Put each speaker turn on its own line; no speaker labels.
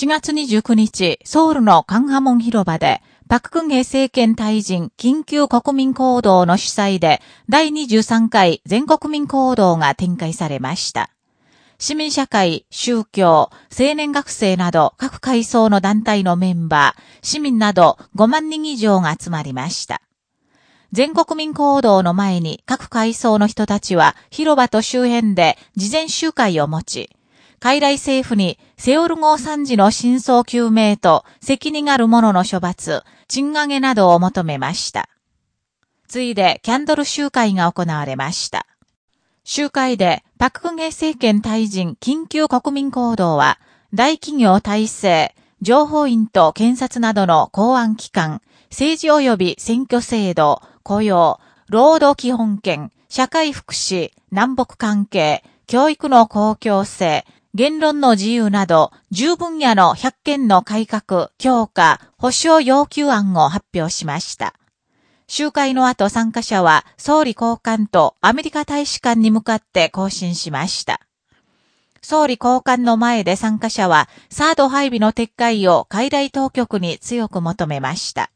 4月29日、ソウルのカンハモン広場で、パククンヘ政権退陣緊急国民行動の主催で、第23回全国民行動が展開されました。市民社会、宗教、青年学生など各階層の団体のメンバー、市民など5万人以上が集まりました。全国民行動の前に各階層の人たちは広場と周辺で事前集会を持ち、海外政府にセオル号惨事の真相究明と責任ある者の処罰、賃上げなどを求めました。ついでキャンドル集会が行われました。集会でパククゲ政権退陣緊急国民行動は大企業体制、情報院と検察などの公安機関、政治及び選挙制度、雇用、労働基本権、社会福祉、南北関係、教育の公共性、言論の自由など、10分野の100件の改革、強化、保障要求案を発表しました。集会の後参加者は総理高官とアメリカ大使館に向かって更新しました。総理高官の前で参加者はサード配備の撤回を海外当局に強く求めました。